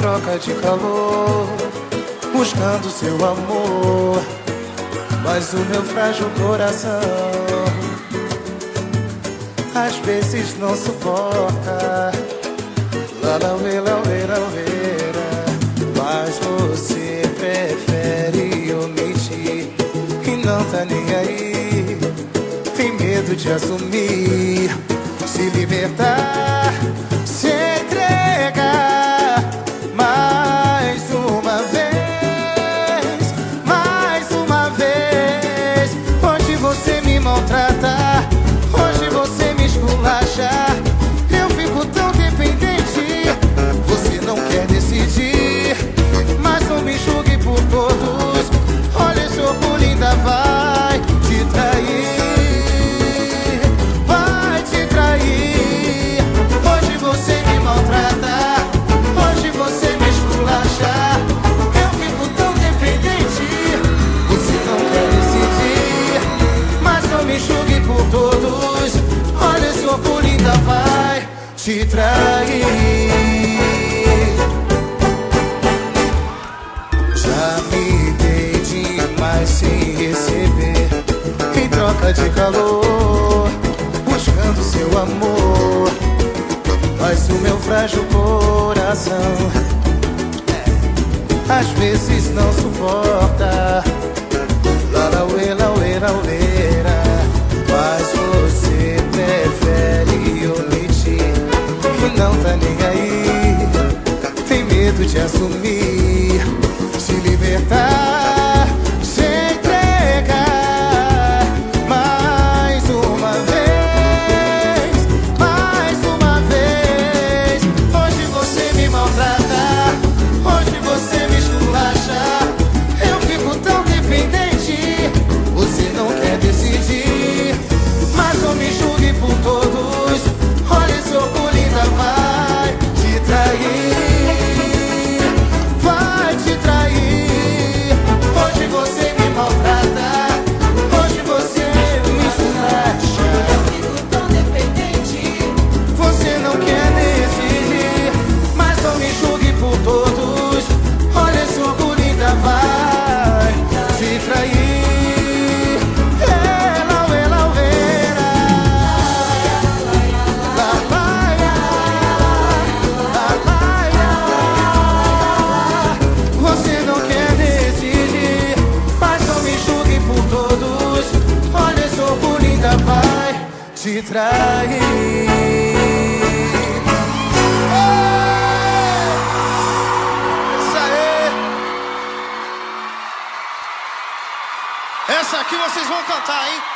troca de calor, buscando seu amor. Mas o meu frágil coração às vezes não suporta. Lá, lá, lá, uê, Mas você prefere omitir e não tá nem aí. Tem medo de assumir, se libertar. Te trair. Já me dei demais sem receber, em troca de calor, buscando seu amor. Mas o meu frágil coração às vezes não suporta. Medo de te trair. Essa aqui vocês vão cantar, hein?